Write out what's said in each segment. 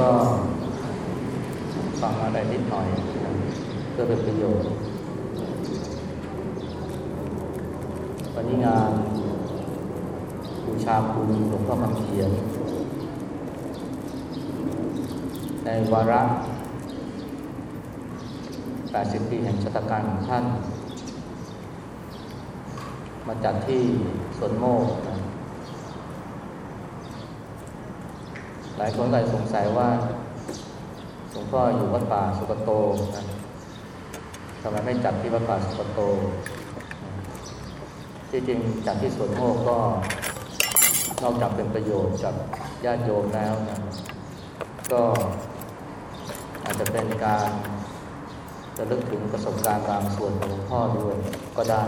ก็ฟังอะไรนิดหน่อย เพื่อเป็นประโยชน์ วันนี้งานบูชาคุณหลวงพ่อคำเขียน ในวาระ 80 ปีแห่งชะตาการของท่าน มาจัดที่สวนโมกนะหลายคนก็สงสัยว่าหลวงพ่ออยู่วัดป่าสุกโตนะทำไมไม่จัดที่วัดป่าสุกโต ที่จริงจัดที่สวนโมกก็นอกจากเป็นประโยชน์กับญาติโยมแล้วนะก็อาจจะเป็นการจะลึกถึงประสบการณ์บางส่วนของหลวงพ่อด้วยก็ได้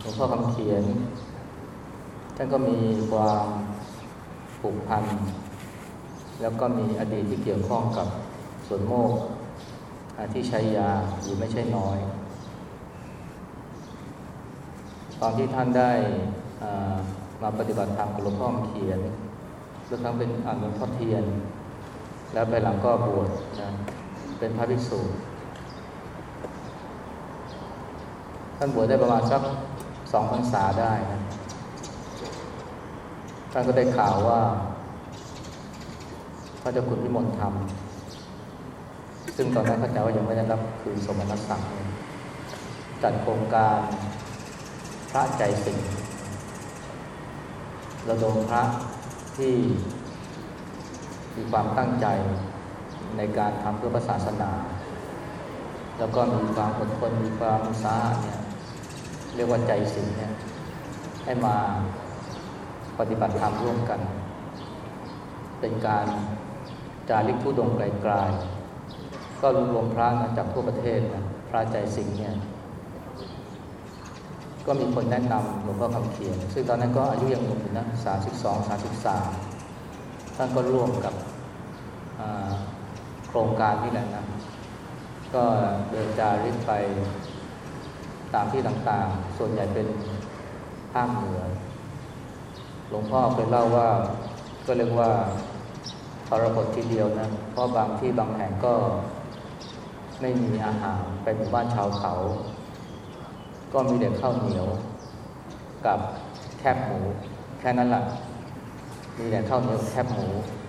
หลวงพ่อคำเขียนท่านก็มีความ ผูกพัน แล้วก็มีอดีตที่เกี่ยวข้องกับสวนโมกที่ใช้ยาอยู่ไม่ใช่น้อย ตอนที่ท่านได้มาปฏิบัติธรรมกับหลวงพ่อเขียนทุกครั้งเป็นอ่านหลวงพ่อเทียน แล้วไปหลังก็บวชนะเป็นพระภิกษุท่านบวชได้ประมาณสักสองพรรษาได้นะ ท่านก็ได้ข่าวว่าพระเจ้าคุณพิมลธรรม ซึ่งตอนนั้นเข้าใจว่ายังไม่ได้รับคืนสมณศักดิ์จัดโครงการพระใจสิงระดมพระที่มีความตั้งใจในการทำเพื่อศาสนา แล้วก็มีความอดทนมีความอุตสาหะเนี่ยเรียกว่าใจสิงเนี่ยให้มา ปฏิบัติธรรมร่วมกัน เป็นการจาริกทุดงไกลๆก็รวมรวมพระนะจากทั่วประเทศนะพระใจสิงเนี่ย ก็มีคนแนะนำหลวงพ่อคำเขียน ซึ่งตอนนั้นก็อายุยังหนุ่มอยู่นะสามสิบสองสามสิบสามท่านก็ร่วมกับโครงการนี่แหละนะ ก็เดินจาริกไปตามที่ต่างๆ ส่วนใหญ่เป็นภาคเหนือ หลวงพ่อเคยเล่าว่าก็เรียกว่าทรหดทีเดียวนะ เพราะบางที่บางแห่งก็ไม่มีอาหารไปหมู่บ้านชาวเขา ก็มีแต่ข้าวเหนียว กับแคบหมู แค่นั้นแหละมีแต่ข้าวเหนียวแคบหมู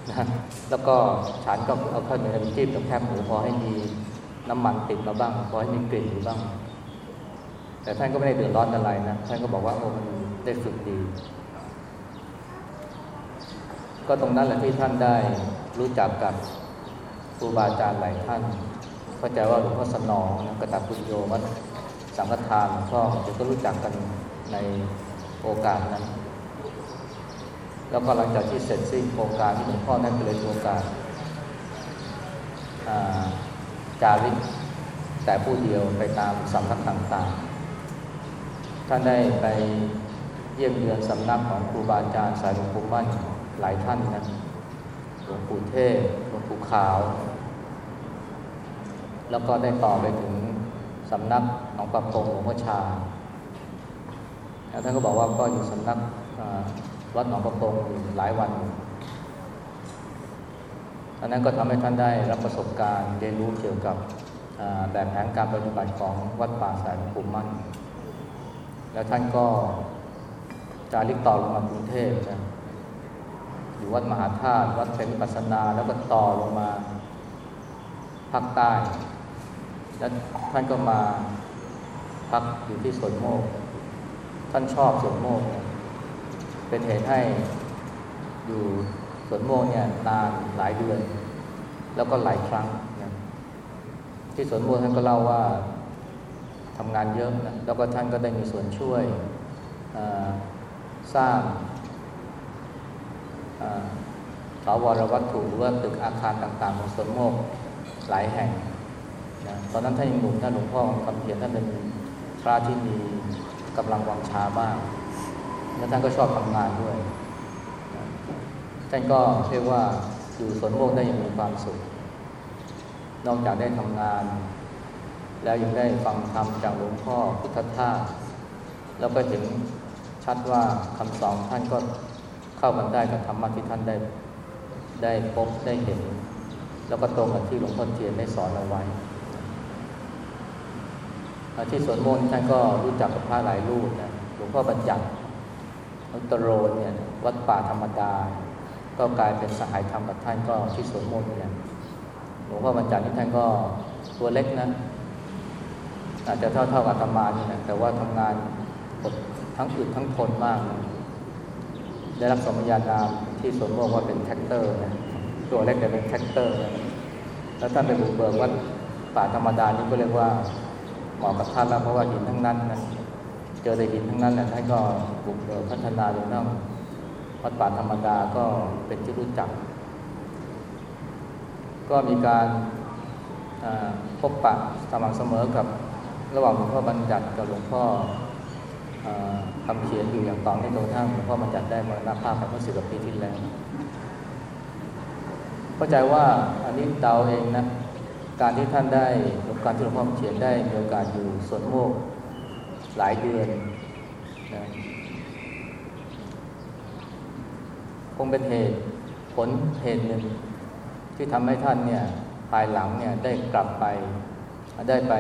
นะแล้วก็ฉันก็เอาข้าวเหนียวจิ้มกับแคบหมูพอให้มีน้ำมันติดมาบ้างพอให้มีกลิ่นอยู่บ้าง แต่ท่านก็ไม่ได้เดือดร้อนอะไรนะท่านก็บอกว่าโอ้มันได้ฝึกดี ก็ตรงนั้นแหละที่ท่านได้รู้จักกับครูบาอาจารย์หลายท่านเข้าใจว่าหลวงพ่อสนองกระตับปุญโยวัดสังฆทานก็จะก็รู้จักกันในโอกาสนั้น แล้วก็หลังจากที่เสร็จสิ้นโครงการที่หลวงพ่อได้เลยโครงการจาริกแต่ผู้เดียวไปตามสำนักต่างๆ ท่านได้ไปเยี่ยมเยือนสำนักของครูบาอาจารย์สายหลวงปู่มั่น หลายท่านนะหลวงปู่เทศหลวงปู่ขาว แล้วก็ได้ต่อไปถึงสำนักหนองปะพงหลวงพ่อชาท่านก็บอกว่าก็อยู่สำนักวัดหนองประพงหลายวันอันนั้นก็ทำให้ท่านได้รับประสบการณ์เรียนรู้เกี่ยวกับแบบแผนการปฏิบัติของวัดป่าสายหลวงปู่มั่น แล้วท่านก็จาริกต่อลงมากรุงเทพนะ อยู่วัดมหาธาตุวัดเพ็ญปัสนา แล้วก็ต่อลงมาภาคใต้ แล้วท่านก็มาพักอยู่ที่สวนโมก ท่านชอบสวนโมกเป็นเหตุให้อยู่สวนโมกเนี่ยนานหลายเดือน แล้วก็หลายครั้งนะที่สวนโมกท่านก็เล่าว่าทำงานเยอะนะแล้วก็ท่านก็ได้มีส่วนช่วยสร้าง สาวรวัตถุหรือว่าตึกอาคารต่างๆของสวนโมกหลายแห่งนะตอนนั้นท่านยังหนุ่มท่านหลวงพ่อคำเพียรท่านเป็นพระที่มีกำลังวังชามาก และท่านก็ชอบทำงานด้วยท่านก็เรียกว่าอยู่สวนโมกได้อย่างมีความสุข นอกจากได้ทำงาน แล้วยังได้ฟังธรรมจากหลวงพ่อพุทธทาสแล้วก็เห็นชัดว่าคำสอนท่านก็ เข้ากันได้กับธรรมะที่ท่านได้ได้พบได้เห็น แล้วก็ตรงกับที่หลวงพ่อเทียนได้สอนเอาไว้ที่สวนมนต์ท่านก็รู้จักกับพระหลายรูปนะหลวงพ่อบัญญัติอัตโรเนี่ยวัดป่าธรรมดา ก็กลายเป็นสหายธรรมกับท่านก็ที่สวนมนต์เนี่ยหลวงพ่อบัญญัตินี่ท่านก็ตัวเล็กนะอาจจะเท่าเท่ากับธรรมาสน์นี่นะแต่ว่าทำงานทั้งอึดทั้งทนมากนะ ได้รับสมญานามที่สวนโมกข์ว่าเป็นแทรกเตอร์นะตัวเล็กแต่เป็นแทรกเตอร์นะแล้วท่านไปบุกเบิกวัดป่าธรรมดานี่ก็เรียกว่าเหมาะกับท่านแล้วเพราะว่าหินทั้งนั้นนะเจอแต่หินทั้งนั้นแหละท่านก็บุกเบิกพัฒนาจนกระทั่งวัดป่าธรรมดาก็เป็นที่รู้จัก ก็มีการพบปะสม่ำเสมอกับระหว่างหลวงพ่อบัญญัติกับหลวงพ่อ คำเขียนอยู่อย่างต่อเนื่องจนกระทั่งหลวงพ่อบัญญัติได้มรณภาพไปเมื่อสิบกว่าปีที่แล้วเข้าใจว่าอันนี้เดาเองนะการที่ท่านได้การที่หลวงพ่อเขียนได้มีโอกาสอยู่สวนโมกหลายเดือนนะคงเป็นเหตุผลเหตุหนึ่งที่ทำให้ท่านเนี่ยภายหลังเนี่ยได้กลับไปได้ไป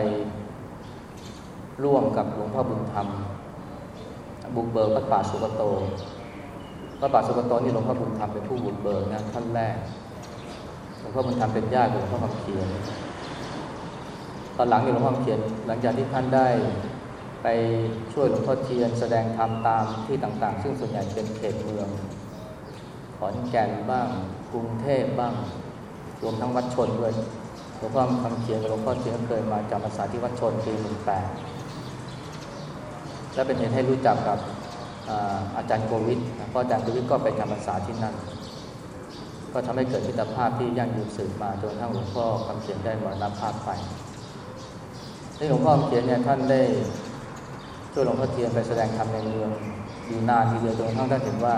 ร่วมกับหลวงพ่อบุญธรรม บุกเบิกพระป่าสุกโตพระป่าสุกโตนี่หลวงพ่อบุญธรรมเป็นผู้บุกเบิกนะท่านแรกหลวงพ่อบุญธรรมเป็นญาติหลวงพ่อคำเขียนตอนหลังนี่หลวงพ่อคำเขียน หลังจากที่ท่านได้ไปช่วยหลวงพ่อเทียน แสดงธรรมตามที่ต่างๆ ซึ่งส่วนใหญ่เป็นเขตเมือง ขอนแก่นบ้าง กรุงเทพบ้าง รวมทั้งวัดชนด้วยหลวงพ่อคำเขียนกับหลวงพ่อเทียนเคยมาจำพรรษาที่วัดชนปีหนึ่งแปด และเป็นเหตุให้รู้จักกับอาจารย์โกวิทเพราะอาจารย์โกวิทก็ไปจำพรรษาที่นั่น ก็ทำให้เกิดมิตรภาพที่ยั่งยืนสืบมาจนทั้งหลวงพ่อคำเขียนได้มรณภาพไปที่หลวงพ่อคำเขียนเนี่ยท่านได้ช่วยหลวงพ่อเทียนไปแสดงธรรมในเมืองอยู่นานทีเดียวจนทั้งท่านเห็นว่า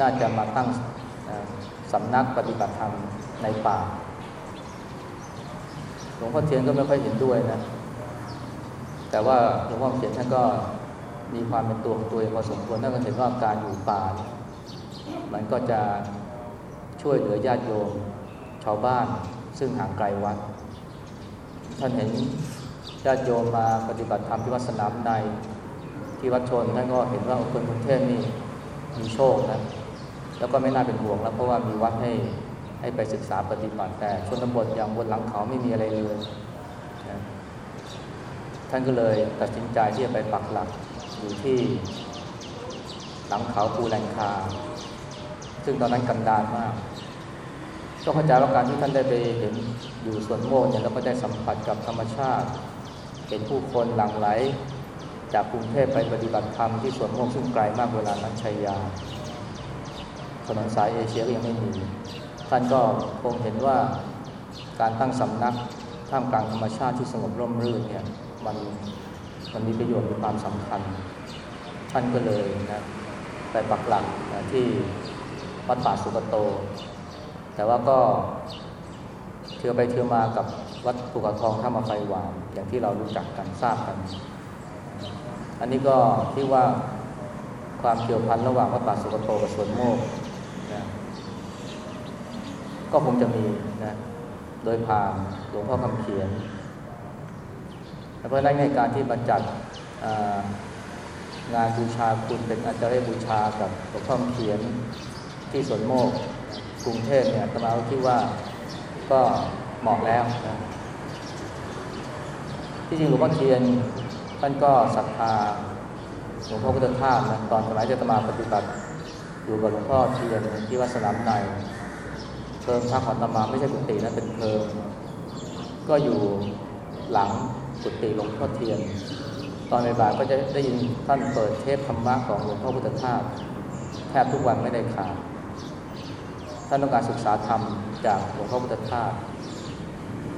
น่าจะมาตั้งสำนักปฏิบัติธรรมในป่า หลวงพ่อเทียนก็ไม่ค่อยเห็นด้วยนะ แต่ว่าหลวงพ่อเทียนท่านก็ มีความเป็นตัวของตัวเองพอสมควรท่านก็เห็นว่าการอยู่ป่ามันก็จะช่วยเหลือญาติโยมชาวบ้านซึ่งห่างไกลวัด ท่านเห็นญาติโยมมาปฏิบัติธรรมที่วัดสนามในที่วัดชนท่านก็เห็นว่าคนกรุงเทพนี่มีโชคนะแล้วก็ไม่น่าเป็นห่วงแล้วเพราะว่ามีวัดให้ให้ไปศึกษาปฏิบัติแต่ชนบทอย่างบนหลังเขาไม่มีอะไรเลย ท่านก็เลยตัดสินใจที่จะไปปักหลัก อยู่ที่หลังเขาภูแลงคา ซึ่งตอนนั้นกันดารมาก ก็เข้าใจว่าการที่ท่านได้ไปเห็นอยู่สวนโมกเนี่ยแล้วก็ได้สัมผัสกับธรรมชาติ เห็นผู้คนหลั่งไหล จากกรุงเทพไปปฏิบัติธรรมที่สวนโมกซึ่งไกลมากเวลานั้นชัยยาถนนสายเอเชียก็ยังไม่มี ท่านก็คงเห็นว่าการตั้งสำนักท่ามกลางธรรมชาติที่สงบร่มรื่นเนี่ยมัน มันมีประโยชน์มีความสำคัญ ท่านก็เลยนะไปปักหลักนะที่วัดป่าสุกโต แต่ว่าก็เทือไปเทือมากับวัดภูเขาทองท่ามาไฟหวานอย่างที่เรารู้จักกันทราบกัน อันนี้ก็ที่ว่าความเกี่ยวพันระหว่างวัดป่าสุกโตกับสวนโมกนะก็คงจะมีนะโดยผ่านหลวงพ่อคำเขียน เพราะนั้นในการที่มาจัดงานบูชาคุณเป็นอาจารย์บูชากับหลวงพ่อเขียนที่สวนโมกกรุงเทพเนี่ยตมาคิดว่าก็เหมาะแล้วนะที่จริงหลวงพ่อเทียนท่านก็ศรัทธาหลวงพ่อพุทธทาสนะตอนสมัยจะตมาปฏิบัติอยู่กับหลวงพ่อเทียนที่วัดสนามในเพลิงพักของตมาไม่ใช่กุฏินะเป็นเพลิงก็อยู่หลัง กุฏิหลวงพ่อเทียน ตอนบ่ายก็จะได้ยินท่านเปิดเทปธรรมะของหลวงพ่อพุทธทาสแทบทุกวันไม่ได้ขาดท่านต้องการศึกษาธรรมจากหลวงพ่อพุทธทาส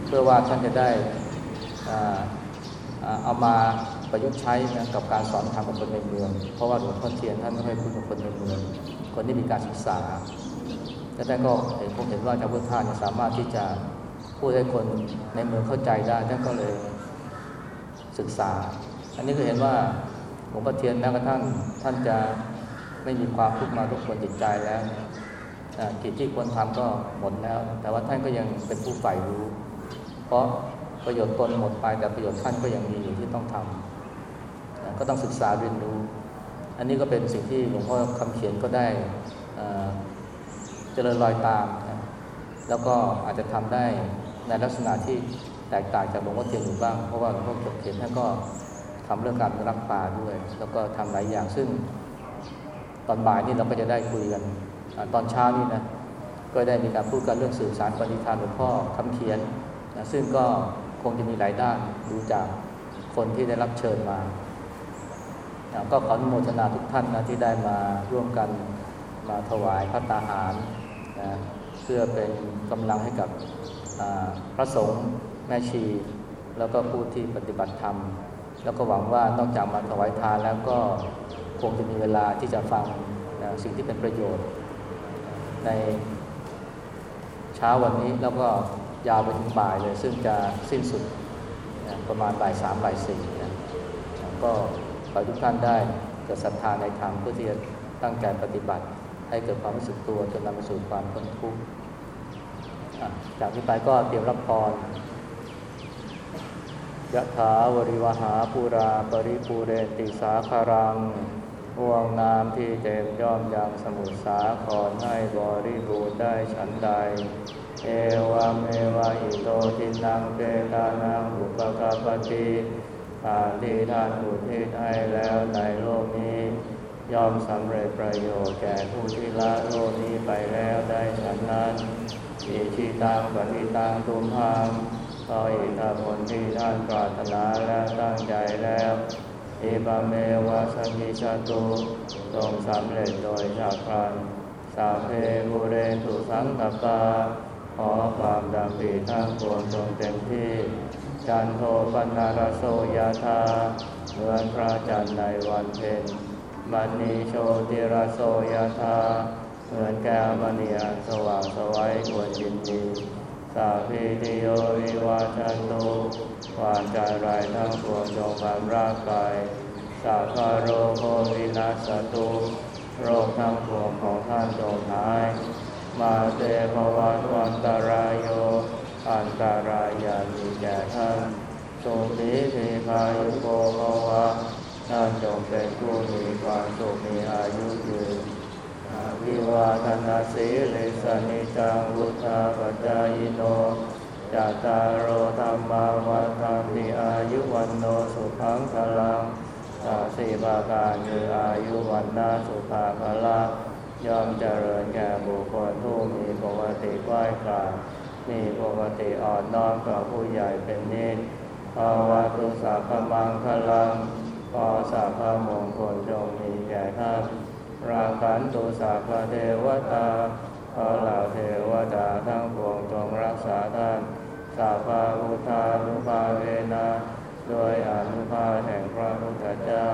เพื่อว่าท่านจะได้เอามาประยุกต์ใช้นะกับการสอนธรรมกับคนในเมือง เพราะว่าหลวงพ่อเทียนท่านไม่ค่อยคุ้นกับคนในเมือง คนที่มีการศึกษาแต่ท่านก็เห็นคงเห็นว่าชาวพุทธทาสสามารถที่จะพูดให้คนในเมืองเข้าใจได้ท่านก็เลย ศึกษา อันนี้ก็เห็นว่าหลวงพ่อเทียนแม้กระทั่งท่านจะไม่มีความทุกข์มาทุกคนจิตใจแล้วกิจที่ควรทำก็หมดแล้ว แต่ว่าท่านก็ยังเป็นผู้ใฝ่รู้ เพราะประโยชน์ตนหมดไปแต่ประโยชน์ท่านก็ยังมีอยู่ที่ต้องทำก็ต้องศึกษาเรียนรู้ อันนี้ก็เป็นสิ่งที่หลวงพ่อคำเขียนก็ได้เจริญรอยตาม แล้วก็อาจจะทำได้ในลักษณะที่ แตกต่างจากหลวงพ่อเทียนอยู่บ้าง เพราะว่าหลวงพ่อเทียนท่านก็ทำเรื่องการรักป่าด้วย แล้วก็ทำหลายอย่างซึ่งตอนบ่ายนี่เราก็จะได้คุยกันตอนเช้านี่นะก็ได้มีการพูดกันเรื่องสื่อสารปณิธานหลวงพ่อคำเขียนนะซึ่งก็คงจะมีหลายด้านดูจากคนที่ได้รับเชิญมานะก็ขออนุโมทนาทุกท่านนะที่ได้มาร่วมกันมาถวายพระตาหารนะเพื่อเป็นกำลังให้กับ พระสงฆ์แม่ชี แล้วก็ผู้ที่ปฏิบัติธรรม แล้วก็หวังว่านอกจากมาถวายทานแล้วก็คงจะมีเวลาที่จะฟังสิ่งที่เป็นประโยชน์ ในเช้าวันนี้แล้วก็ยาวไปถึงบ่ายเลย ซึ่งจะสิ้นสุดประมาณบ่ายสามบ่ายสี่นะก็ขอทุกท่านได้เกิดศรัทธาในธรรมเพื่อที่จะตั้งใจปฏิบัติ ให้เกิดความรู้สึกตัวจนนำไปสู่ความพ้นทุกข์ จากที่ไปก็เตรียมรับพรยะถาวริวหาปูราปริปูเรติสาคารังห่วงน้ำที่เต็มย่อมยังสมุทรสาครให้บริบูรณ์ได้ฉันใด เอวาเมวะอิโตทินังเปตานังอุปกาปติทานที่ท่านอุทิศให้แล้วในโลกนี้ ย่อมสำเร็จประโยชน์แก่ผู้ที่ละโลกนี้ไปแล้วได้ฉันนั้น อิชิตังปฏิตังตุมหังขออิทธผลที่ท่านปรารถนาและตั้งใจแล้วเอบาเมวะสัมมิชาตุทรงสำเร็จโดยชาพลันสาเพบุเรตุสังกปาขอความดำริทั้งปวงจงเต็มที่จันโทปนารโสยาธาเหมือนพระจันทร์ในวันเพ็ญมันนีโชติรโสยาธา เหมือนแก้วมณีอันสว่างสวัยควรยินดีสาพีติโยวิวาชันตุวานใจไรทั้งปวงจงความรากไปสาคาโรโควินาสตุโรคทั้งปวงของท่านจงหาย มาเตภวันวันตรายโย อันตรายามีแก่ท่านสุขีทีพายุโกภวะท่านจงเป็นผู้มีความสุขมีอายุยืน วิวาทนาสีเลสนิจังวุธาปัจจายโนจัตารโอธรรมาวัฏัมิอายุวันโนสุขังพลังสาสีบาการคืออายุวันนาสุภาพละย่อมเจริญแก่บุคคลผู้มีปกติไหว้กราบมีปกติอ่อนน้อมต่อผู้ใหญ่เป็นนิสภาวะตุสัพพมังคลังขอสัพพมงคลจงมีแก่ท่าน ราคันตุสัพเทวตาขอเหล่าเทวดาทั้งปวงจงรักษาท่านสัพพะอุทานุภาเวนะโดยอนุภาแห่งพระพุทธเจ้า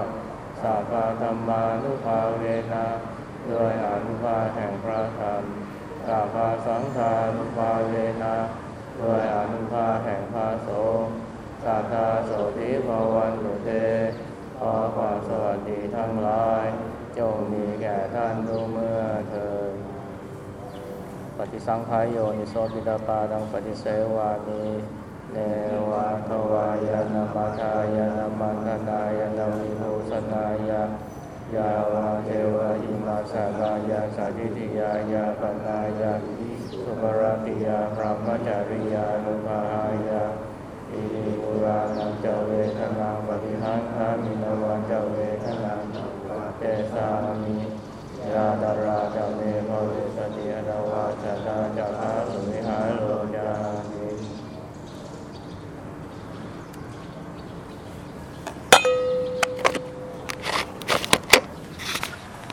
สัพพะธรรมานุภาเวนะโดยอนุภาแห่งพระธรรมสัพพะสังฆานุภาเวนะโดยอนุภาแห่งพระสงฆ์สัทธาโสธิภวันตุเตขอความสวัสดีทั้งหลาย จงมีแก่ท่านทุกเมื่อเธอ ปฏิสังขายโยนิโสติดาปาดังปฏิเสวานิเนวะทวายานามาทายานามันธนายานาวิภูสนายายาวาเทวะอิมาสลายาสาธิติยายาปนายาสุปรติยาพระมจาริยานุภาหายาอิริปุรานังเจเวทนังปฏิหังคามินวันเจเวทนัง เตสามิยาดาราจเมภวิสติอราวาจตาจาราสุวิหารโล